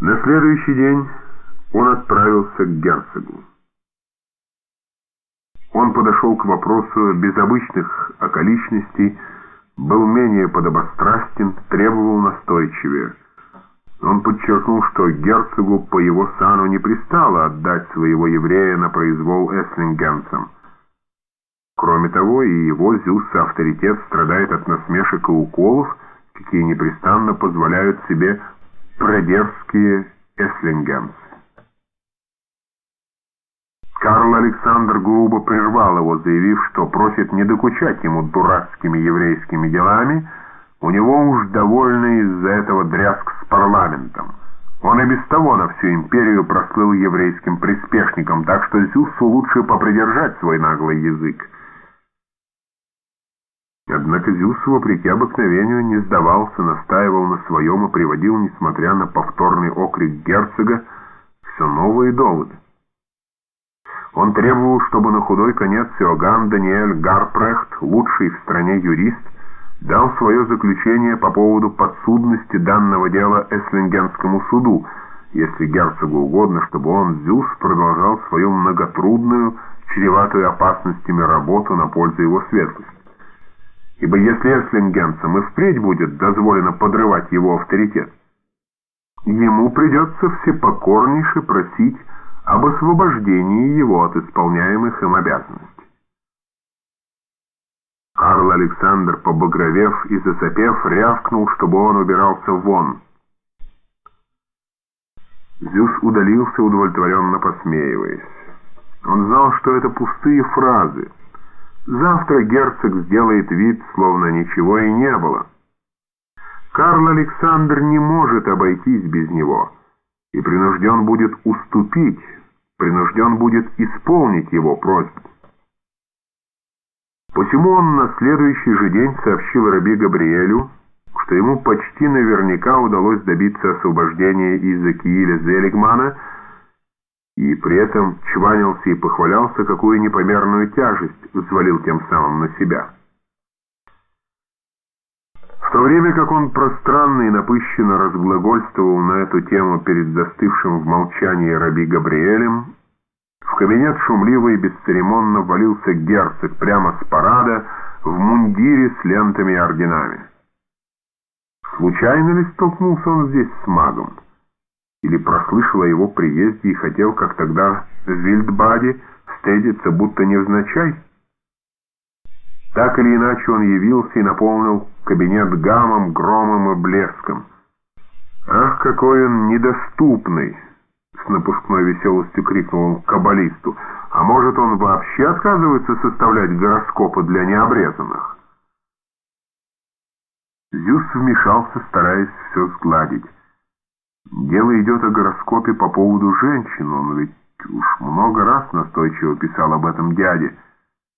На следующий день он отправился к герцогу. Он подошел к вопросу без обычных околичностей, был менее подобострастен, требовал настойчивее. Он подчеркнул, что герцогу по его сану не пристало отдать своего еврея на произвол эслингенцам. Кроме того, и его Зюс авторитет страдает от насмешек и уколов, какие непрестанно позволяют себе продерзкие эслингенцы. Карл Александр грубо прервал его, заявив, что просит не докучать ему дурацкими еврейскими делами, у него уж довольно из-за этого дрязг с парламентом. Он и без того на всю империю прослыл еврейским приспешником, так что Зюсу лучше попридержать свой наглый язык. Однако Зюс, вопреки обыкновению, не сдавался, настаивал на своем и приводил, несмотря на повторный окрик герцога, все новые доводы. Он требовал, чтобы на худой конец Иоганн Даниэль Гарпрехт, лучший в стране юрист, дал свое заключение по поводу подсудности данного дела Эслингенскому суду, если герцогу угодно, чтобы он, Зюс, продолжал свою многотрудную, чреватую опасностями работу на пользу его светлости. Ибо если эслингенцам и впредь будет дозволено подрывать его авторитет, ему придется всепокорнейше просить об освобождении его от исполняемых им обязанностей. Карл Александр, побагровев и засопев, рявкнул, чтобы он убирался вон. Зюс удалился, удовлетворенно посмеиваясь. Он знал, что это пустые фразы. Завтра герцог сделает вид, словно ничего и не было. Карл Александр не может обойтись без него и принужден будет уступить, принужден будет исполнить его просьбу. Посему он на следующий же день сообщил Раби Габриэлю, что ему почти наверняка удалось добиться освобождения из-за Кииля Зелигмана, и при этом чванился и похвалялся, какую непомерную тяжесть взвалил тем самым на себя то время как он пространно и напыщенно разглагольствовал на эту тему перед застывшим в молчании раби Габриэлем, в кабинет шумливо и бесцеремонно валился герцог прямо с парада в мундире с лентами и орденами. Случайно ли столкнулся он здесь с магом? Или прослышал о его приезде и хотел, как тогда в Вильдбаде, встретиться будто невзначай? Так или иначе он явился и наполнил кабинет гамом, громом и блеском. «Ах, какой он недоступный!» — с напускной веселостью крикнул он каббалисту. «А может, он вообще отказывается составлять гороскопы для необрезанных?» Зюс вмешался, стараясь все сгладить. «Дело идет о гороскопе по поводу женщин, он ведь уж много раз настойчиво писал об этом дяде».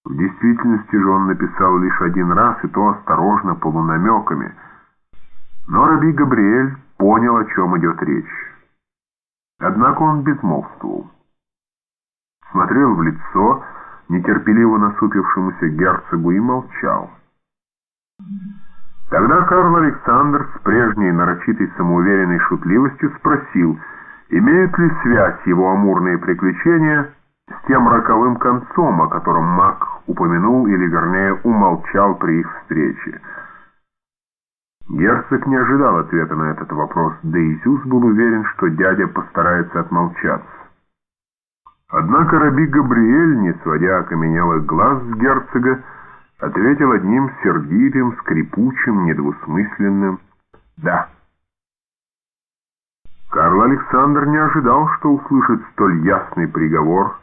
В действительности же он написал лишь один раз, и то осторожно, полунамеками. Но Раби Габриэль понял, о чем идет речь. Однако он безмолвствовал. Смотрел в лицо нетерпеливо насупившемуся герцогу и молчал. Тогда Карл Александр с прежней нарочитой самоуверенной шутливостью спросил, имеют ли связь его амурные приключения с тем роковым концом, о котором маг упомянул или, вернее, умолчал при их встрече. Герцог не ожидал ответа на этот вопрос, да и Зюс был уверен, что дядя постарается отмолчаться. Однако Раби Габриэль, не сводя окаменелых глаз с герцога, ответил одним сердитым, скрипучим, недвусмысленным «да». Карл Александр не ожидал, что услышит столь ясный приговор,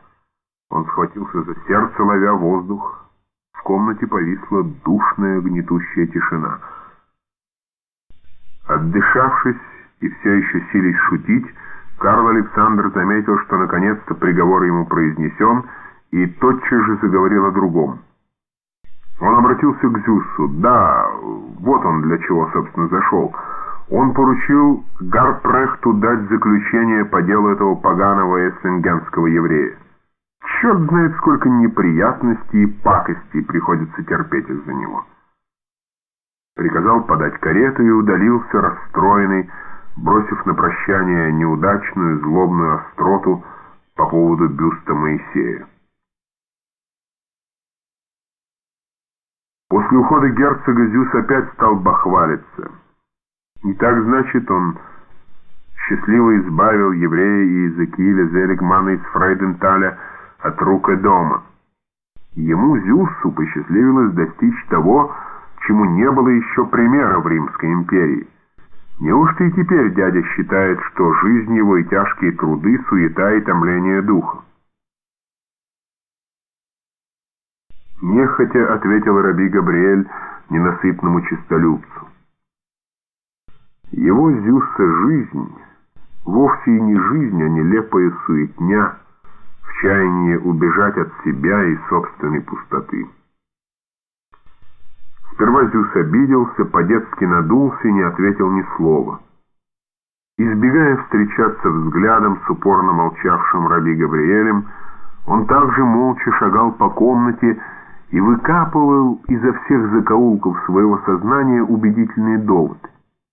он схватился за сердце, ловя воздух. В комнате повисла душная гнетущая тишина. Отдышавшись и все еще силясь шутить, Карл Александр заметил, что наконец-то приговор ему произнесен, и тотчас же заговорил о другом. Он обратился к Зюсу. Да, вот он для чего, собственно, зашел. Он поручил Гарпрехту дать заключение по делу этого поганого эссенгенского еврея. Черт знает, сколько неприятностей и пакостей приходится терпеть из-за него. Приказал подать карету и удалился, расстроенный, бросив на прощание неудачную злобную остроту по поводу бюста Моисея. После ухода герцога Зюс опять стал бахвалиться. И так, значит, он счастливо избавил еврея и Иезекииля Зелигмана из Фрейденталя от рук дома. Ему, Зюсу, посчастливилось достичь того, чему не было еще примера в Римской империи. Неужто и теперь дядя считает, что жизнь его и тяжкие труды — суета и томление духа? Нехотя ответил Раби Габриэль ненасытному честолюбцу. Его Зюса жизнь вовсе и не жизнь, а нелепая суетня в чаянии убежать от себя и собственной пустоты. Сперва Зюс обиделся, по-детски надулся и не ответил ни слова. Избегая встречаться взглядом с упорно молчавшим Раби Габриэлем, он также молча шагал по комнате и выкапывал изо всех закоулков своего сознания убедительные доводы.